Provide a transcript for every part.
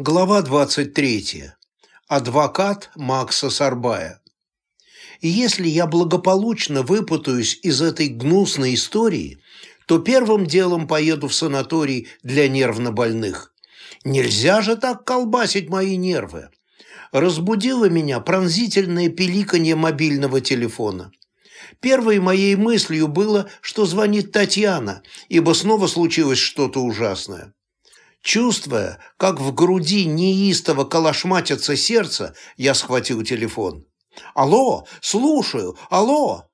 Глава 23. Адвокат Макса Сарбая. если я благополучно выпутаюсь из этой гнусной истории, то первым делом поеду в санаторий для нервнобольных. Нельзя же так колбасить мои нервы. Разбудило меня пронзительное пиликанье мобильного телефона. Первой моей мыслью было, что звонит Татьяна, ибо снова случилось что-то ужасное. Чувствуя, как в груди неистово колошматится сердце, я схватил телефон. «Алло, слушаю, алло!»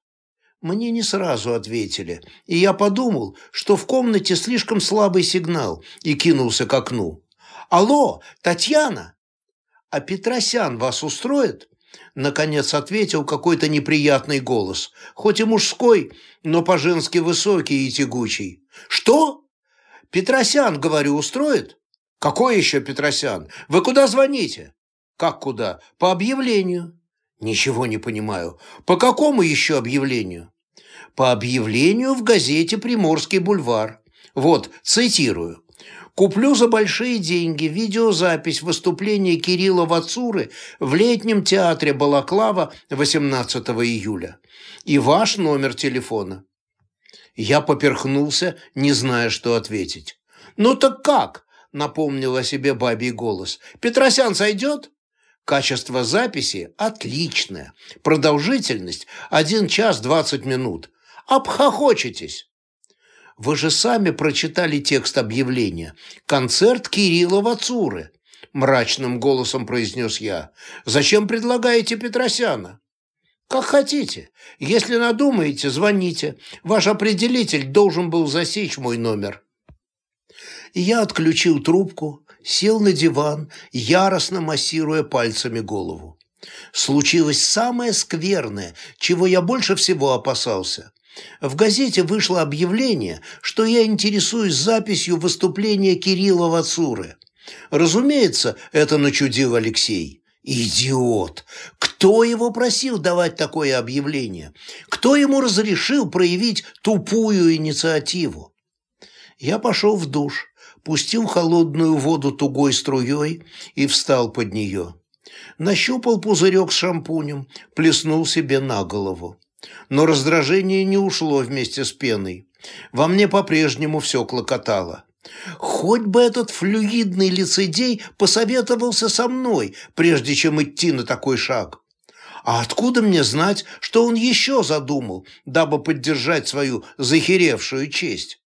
Мне не сразу ответили, и я подумал, что в комнате слишком слабый сигнал, и кинулся к окну. «Алло, Татьяна!» «А Петросян вас устроит?» Наконец ответил какой-то неприятный голос, хоть и мужской, но по-женски высокий и тягучий. «Что?» Петросян, говорю, устроит? Какой еще Петросян? Вы куда звоните? Как куда? По объявлению. Ничего не понимаю. По какому еще объявлению? По объявлению в газете «Приморский бульвар». Вот, цитирую. Куплю за большие деньги видеозапись выступления Кирилла Вацуры в летнем театре Балаклава 18 июля. И ваш номер телефона. Я поперхнулся, не зная, что ответить. «Ну так как?» – напомнил о себе бабий голос. «Петросян сойдет?» Качество записи отличное. Продолжительность – один час двадцать минут. Обхохочетесь. Вы же сами прочитали текст объявления. Концерт Кирилла Вацуры. Мрачным голосом произнес я. Зачем предлагаете Петросяна? Как хотите. Если надумаете, звоните. Ваш определитель должен был засечь мой номер. я отключил трубку, сел на диван, яростно массируя пальцами голову. Случилось самое скверное, чего я больше всего опасался. В газете вышло объявление, что я интересуюсь записью выступления Кирилла Вацуры. Разумеется, это начудил Алексей. Идиот! Кто его просил давать такое объявление? Кто ему разрешил проявить тупую инициативу? Я пошел в душ, пустил холодную воду тугой струей и встал под нее. Нащупал пузырек с шампунем, плеснул себе на голову. Но раздражение не ушло вместе с пеной. Во мне по-прежнему все клокотало. Хоть бы этот флюидный лицедей посоветовался со мной, прежде чем идти на такой шаг. А откуда мне знать, что он еще задумал, дабы поддержать свою захеревшую честь?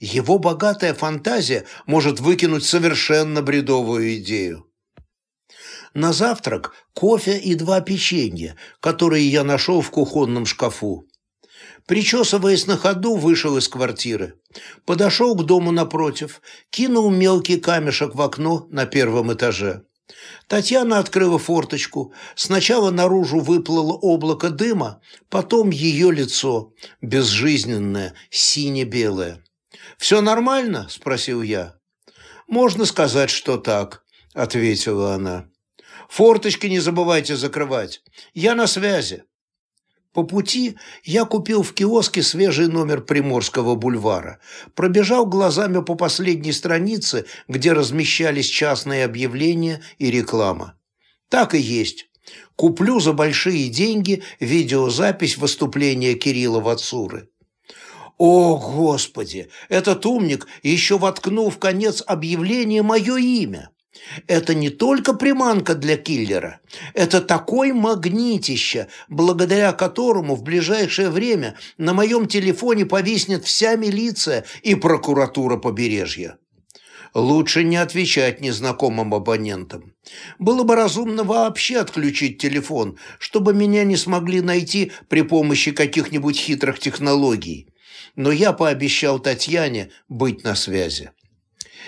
Его богатая фантазия может выкинуть совершенно бредовую идею. На завтрак кофе и два печенья, которые я нашел в кухонном шкафу. Причесываясь на ходу, вышел из квартиры. Подошел к дому напротив, кинул мелкий камешек в окно на первом этаже. Татьяна открыла форточку. Сначала наружу выплыло облако дыма, потом ее лицо, безжизненное, сине-белое. «Все нормально?» – спросил я. «Можно сказать, что так», – ответила она. «Форточки не забывайте закрывать. Я на связи». По пути я купил в киоске свежий номер Приморского бульвара, пробежал глазами по последней странице, где размещались частные объявления и реклама. Так и есть. Куплю за большие деньги видеозапись выступления Кирилла Вацуры. О, Господи! Этот умник еще воткнул в конец объявления мое имя. Это не только приманка для киллера, это такой магнитище, благодаря которому в ближайшее время на моем телефоне повиснет вся милиция и прокуратура побережья. Лучше не отвечать незнакомым абонентам. Было бы разумно вообще отключить телефон, чтобы меня не смогли найти при помощи каких-нибудь хитрых технологий. Но я пообещал Татьяне быть на связи.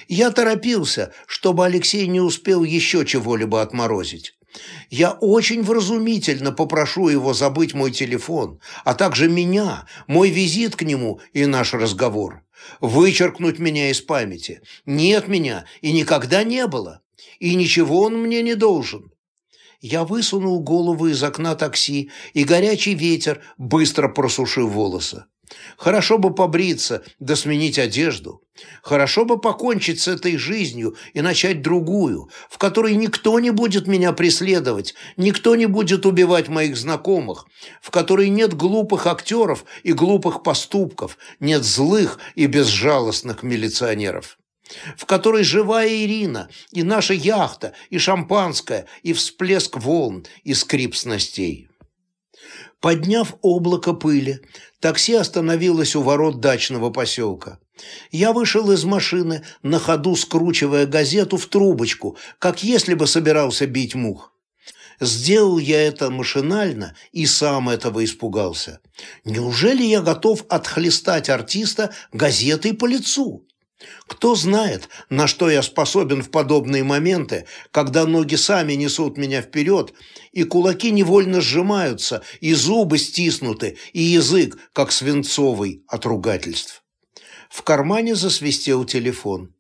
Я торопился, чтобы Алексей не успел еще чего-либо отморозить. Я очень вразумительно попрошу его забыть мой телефон, а также меня, мой визит к нему и наш разговор. Вычеркнуть меня из памяти. Нет меня и никогда не было. И ничего он мне не должен. Я высунул голову из окна такси, и горячий ветер быстро просушил волосы. Хорошо бы побриться, да сменить одежду. Хорошо бы покончить с этой жизнью и начать другую, в которой никто не будет меня преследовать, никто не будет убивать моих знакомых, в которой нет глупых актеров и глупых поступков, нет злых и безжалостных милиционеров в которой живая Ирина, и наша яхта, и шампанское, и всплеск волн, и скрип снастей. Подняв облако пыли, такси остановилось у ворот дачного поселка. Я вышел из машины, на ходу скручивая газету в трубочку, как если бы собирался бить мух. Сделал я это машинально и сам этого испугался. Неужели я готов отхлестать артиста газетой по лицу? Кто знает, на что я способен в подобные моменты, когда ноги сами несут меня вперед, и кулаки невольно сжимаются, и зубы стиснуты, и язык, как свинцовый от ругательств. В кармане засвистел телефон.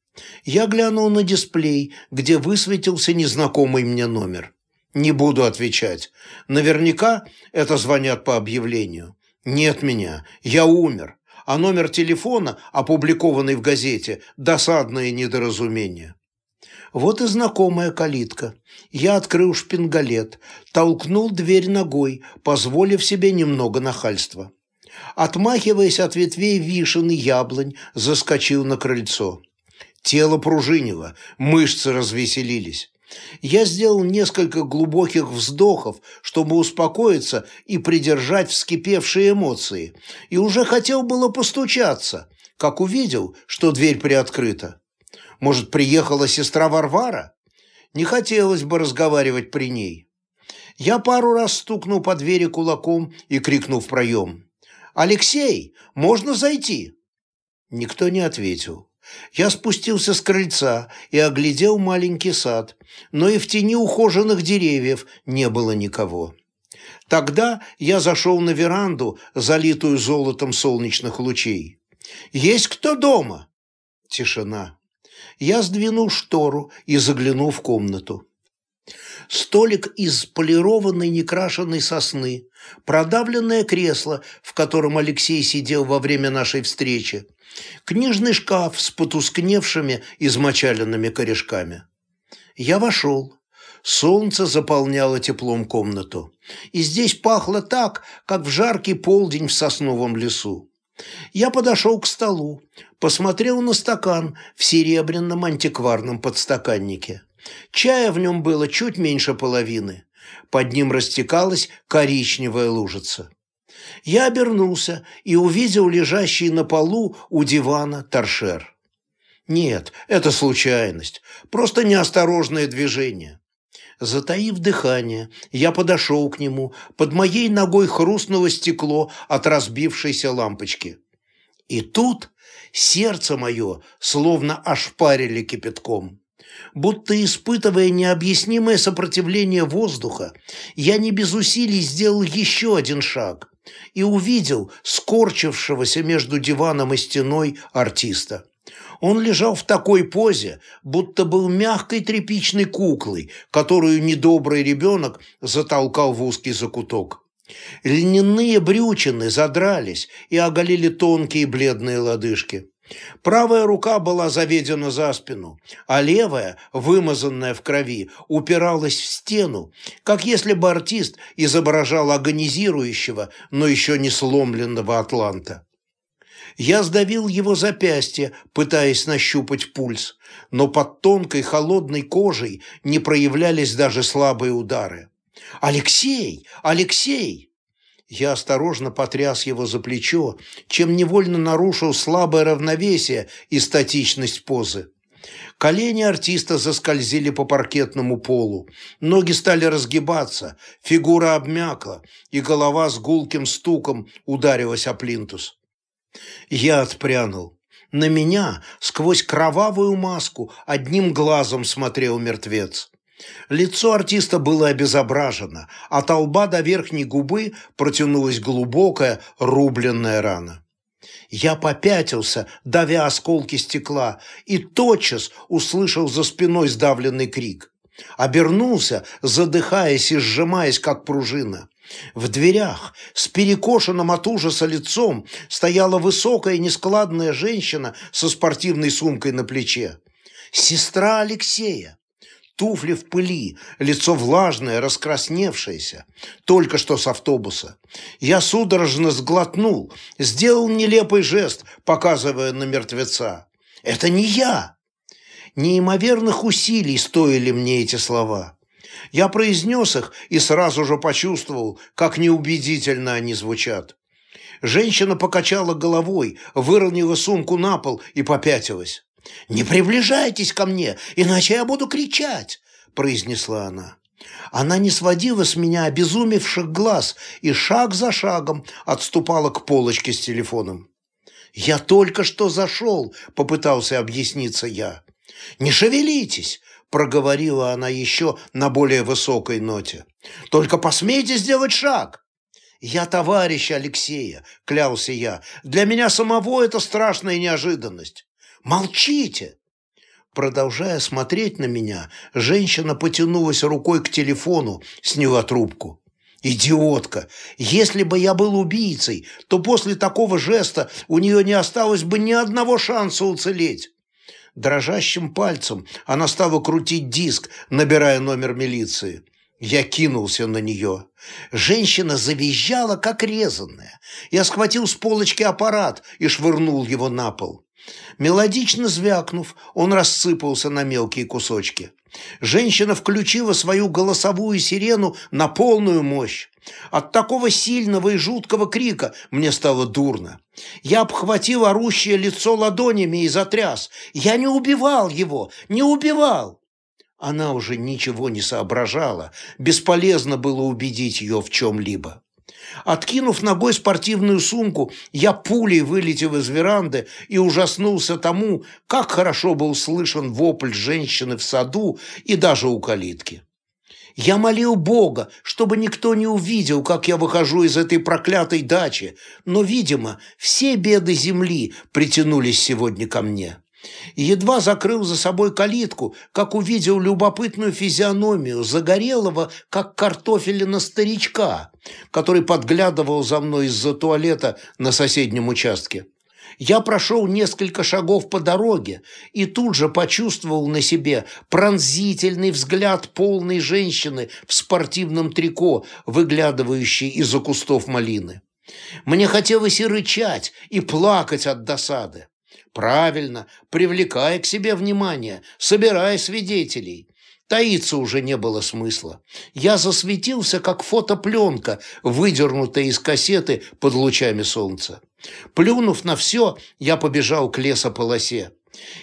Я глянул на дисплей, где высветился незнакомый мне номер. Не буду отвечать. Наверняка это звонят по объявлению. Нет меня, я умер а номер телефона, опубликованный в газете, досадное недоразумение. Вот и знакомая калитка. Я открыл шпингалет, толкнул дверь ногой, позволив себе немного нахальства. Отмахиваясь от ветвей вишен и яблонь, заскочил на крыльцо. Тело пружинило, мышцы развеселились. Я сделал несколько глубоких вздохов, чтобы успокоиться и придержать вскипевшие эмоции, и уже хотел было постучаться, как увидел, что дверь приоткрыта. Может, приехала сестра Варвара? Не хотелось бы разговаривать при ней. Я пару раз стукнул по двери кулаком и крикнул в проем. «Алексей, можно зайти?» Никто не ответил. Я спустился с крыльца и оглядел маленький сад, но и в тени ухоженных деревьев не было никого. Тогда я зашел на веранду, залитую золотом солнечных лучей. «Есть кто дома?» Тишина. Я сдвинул штору и заглянул в комнату. Столик из полированной некрашенной сосны, продавленное кресло, в котором Алексей сидел во время нашей встречи, Книжный шкаф с потускневшими измочаленными корешками. Я вошел. Солнце заполняло теплом комнату. И здесь пахло так, как в жаркий полдень в сосновом лесу. Я подошел к столу, посмотрел на стакан в серебряном антикварном подстаканнике. Чая в нем было чуть меньше половины. Под ним растекалась коричневая лужица. Я обернулся и увидел лежащий на полу у дивана торшер. Нет, это случайность, просто неосторожное движение. Затаив дыхание, я подошел к нему, под моей ногой хрустнуло стекло от разбившейся лампочки. И тут сердце мое словно ошпарили кипятком. Будто испытывая необъяснимое сопротивление воздуха, я не без усилий сделал еще один шаг и увидел скорчившегося между диваном и стеной артиста. Он лежал в такой позе, будто был мягкой тряпичной куклой, которую недобрый ребенок затолкал в узкий закуток. Льняные брючины задрались и оголили тонкие бледные лодыжки. Правая рука была заведена за спину, а левая, вымазанная в крови, упиралась в стену, как если бы артист изображал агонизирующего, но еще не сломленного атланта. Я сдавил его запястье, пытаясь нащупать пульс, но под тонкой холодной кожей не проявлялись даже слабые удары. «Алексей! Алексей!» Я осторожно потряс его за плечо, чем невольно нарушил слабое равновесие и статичность позы. Колени артиста заскользили по паркетному полу, ноги стали разгибаться, фигура обмякла, и голова с гулким стуком ударилась о плинтус. Я отпрянул. На меня сквозь кровавую маску одним глазом смотрел мертвец. Лицо артиста было обезображено, а от лба до верхней губы протянулась глубокая рубленная рана. Я попятился, давя осколки стекла, и тотчас услышал за спиной сдавленный крик. Обернулся, задыхаясь и сжимаясь, как пружина. В дверях с перекошенным от ужаса лицом стояла высокая нескладная женщина со спортивной сумкой на плече. Сестра Алексея. Туфли в пыли, лицо влажное, раскрасневшееся, только что с автобуса. Я судорожно сглотнул, сделал нелепый жест, показывая на мертвеца. «Это не я!» Неимоверных усилий стоили мне эти слова. Я произнес их и сразу же почувствовал, как неубедительно они звучат. Женщина покачала головой, выронила сумку на пол и попятилась. «Не приближайтесь ко мне, иначе я буду кричать!» – произнесла она. Она не сводила с меня обезумевших глаз и шаг за шагом отступала к полочке с телефоном. «Я только что зашел», – попытался объясниться я. «Не шевелитесь», – проговорила она еще на более высокой ноте. «Только посмейте сделать шаг». «Я товарищ Алексея», – клялся я. «Для меня самого это страшная неожиданность». Молчите!» Продолжая смотреть на меня, женщина потянулась рукой к телефону, сняла трубку. «Идиотка! Если бы я был убийцей, то после такого жеста у нее не осталось бы ни одного шанса уцелеть!» Дрожащим пальцем она стала крутить диск, набирая номер милиции. Я кинулся на нее. Женщина завизжала, как резанная. Я схватил с полочки аппарат и швырнул его на пол. Мелодично звякнув, он рассыпался на мелкие кусочки. Женщина включила свою голосовую сирену на полную мощь. От такого сильного и жуткого крика мне стало дурно. Я обхватил орущее лицо ладонями и затряс. Я не убивал его, не убивал. Она уже ничего не соображала. Бесполезно было убедить ее в чем-либо. Откинув ногой спортивную сумку, я пулей вылетел из веранды и ужаснулся тому, как хорошо был слышен вопль женщины в саду и даже у калитки. Я молил Бога, чтобы никто не увидел, как я выхожу из этой проклятой дачи, но, видимо, все беды земли притянулись сегодня ко мне едва закрыл за собой калитку, как увидел любопытную физиономию загорелого, как картофелина старичка, который подглядывал за мной из-за туалета на соседнем участке. Я прошел несколько шагов по дороге и тут же почувствовал на себе пронзительный взгляд полной женщины в спортивном трико, выглядывающей из-за кустов малины. Мне хотелось и рычать, и плакать от досады. Правильно, привлекая к себе внимание, собирая свидетелей. Таиться уже не было смысла. Я засветился, как фотопленка, выдернутая из кассеты под лучами солнца. Плюнув на все, я побежал к лесополосе.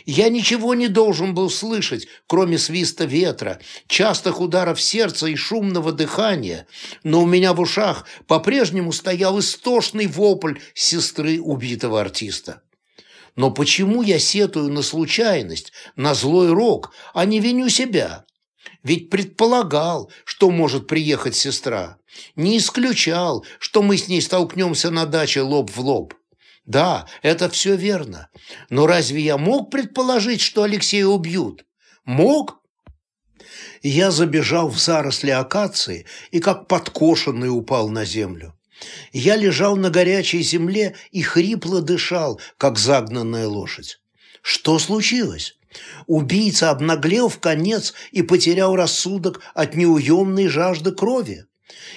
Я ничего не должен был слышать, кроме свиста ветра, частых ударов сердца и шумного дыхания, но у меня в ушах по-прежнему стоял истошный вопль сестры убитого артиста. Но почему я сетую на случайность, на злой рок, а не виню себя? Ведь предполагал, что может приехать сестра. Не исключал, что мы с ней столкнемся на даче лоб в лоб. Да, это все верно. Но разве я мог предположить, что Алексея убьют? Мог? Я забежал в заросли акации и как подкошенный упал на землю. Я лежал на горячей земле и хрипло дышал, как загнанная лошадь. Что случилось? Убийца обнаглел в конец и потерял рассудок от неуемной жажды крови?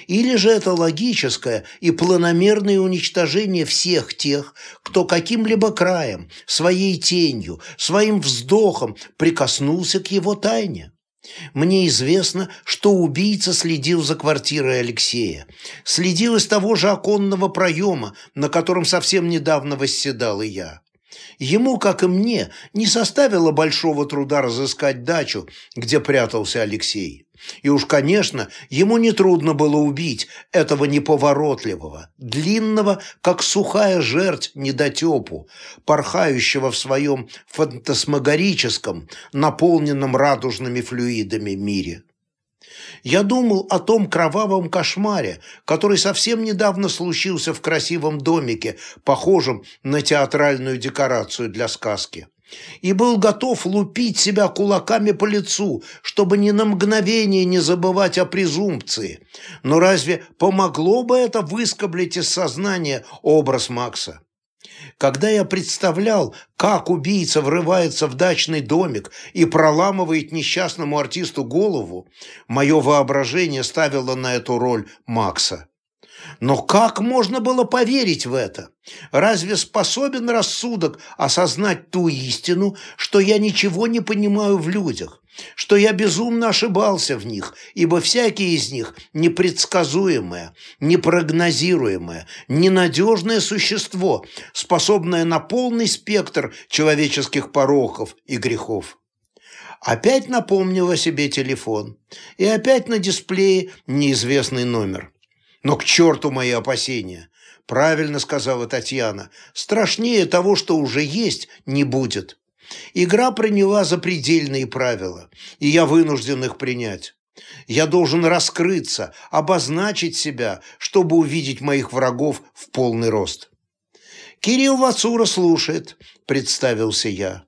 Или же это логическое и планомерное уничтожение всех тех, кто каким-либо краем, своей тенью, своим вздохом прикоснулся к его тайне? Мне известно, что убийца следил за квартирой Алексея. Следил из того же оконного проема, на котором совсем недавно восседал и я. Ему, как и мне, не составило большого труда разыскать дачу, где прятался Алексей. И уж, конечно, ему нетрудно было убить этого неповоротливого, длинного, как сухая жерть недотепу, порхающего в своем фантасмагорическом, наполненном радужными флюидами мире. Я думал о том кровавом кошмаре, который совсем недавно случился в красивом домике, похожем на театральную декорацию для сказки. и был готов лупить себя кулаками по лицу, чтобы ни на мгновение не забывать о презумпции. Но разве помогло бы это выскоблить из сознания образ Макса? Когда я представлял, как убийца врывается в дачный домик и проламывает несчастному артисту голову, мое воображение ставило на эту роль Макса. Но как можно было поверить в это? Разве способен рассудок осознать ту истину, что я ничего не понимаю в людях, что я безумно ошибался в них, ибо всякий из них непредсказуемое, непрогнозируемое, ненадежное существо, способное на полный спектр человеческих пороков и грехов? Опять напомнил о себе телефон, и опять на дисплее неизвестный номер – но к черту мои опасения. Правильно сказала Татьяна. Страшнее того, что уже есть, не будет. Игра приняла запредельные правила, и я вынужден их принять. Я должен раскрыться, обозначить себя, чтобы увидеть моих врагов в полный рост. «Кирилл Вацура слушает», – представился я.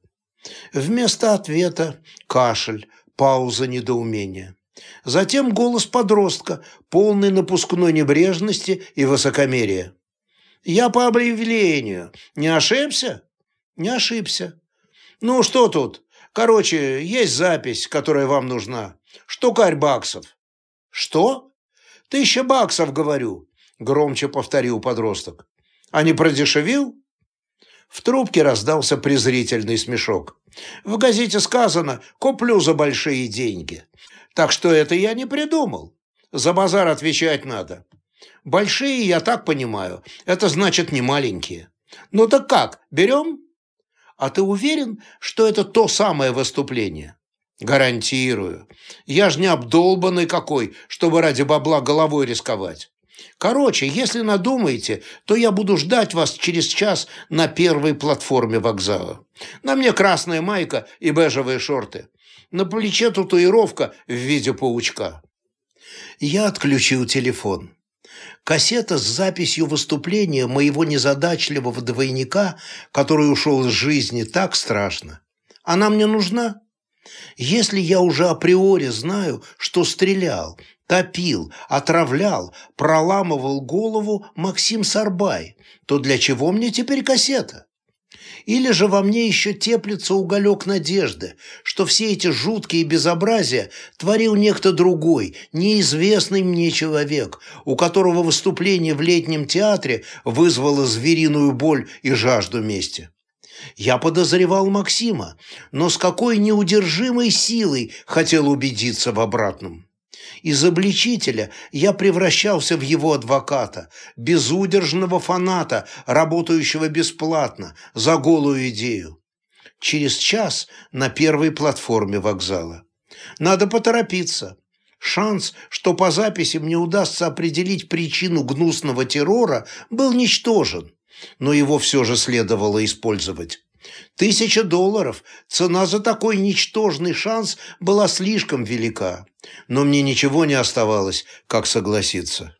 Вместо ответа кашель, пауза недоумения. Затем голос подростка, полный напускной небрежности и высокомерия. «Я по объявлению. Не ошибся?» «Не ошибся». «Ну, что тут? Короче, есть запись, которая вам нужна. Штукарь баксов». «Что?» «Тысяча баксов, говорю», – громче повторил подросток. «А не продешевил?» В трубке раздался презрительный смешок. «В газете сказано, куплю за большие деньги. Так что это я не придумал. За базар отвечать надо. Большие, я так понимаю, это значит не маленькие. Ну так как, берем? А ты уверен, что это то самое выступление? Гарантирую. Я ж не обдолбанный какой, чтобы ради бабла головой рисковать. Короче, если надумаете, то я буду ждать вас через час на первой платформе вокзала. На мне красная майка и бежевые шорты. На плече татуировка в виде паучка. Я отключил телефон. Кассета с записью выступления моего незадачливого двойника, который ушел из жизни, так страшно. Она мне нужна? Если я уже априори знаю, что стрелял, топил, отравлял, проламывал голову Максим Сарбай, то для чего мне теперь кассета? Или же во мне еще теплится уголек надежды, что все эти жуткие безобразия творил некто другой, неизвестный мне человек, у которого выступление в летнем театре вызвало звериную боль и жажду мести. Я подозревал Максима, но с какой неудержимой силой хотел убедиться в обратном. Из обличителя я превращался в его адвоката, безудержного фаната, работающего бесплатно, за голую идею. Через час на первой платформе вокзала. Надо поторопиться. Шанс, что по записи мне удастся определить причину гнусного террора, был ничтожен, но его все же следовало использовать. Тысяча долларов, цена за такой ничтожный шанс была слишком велика, но мне ничего не оставалось, как согласиться.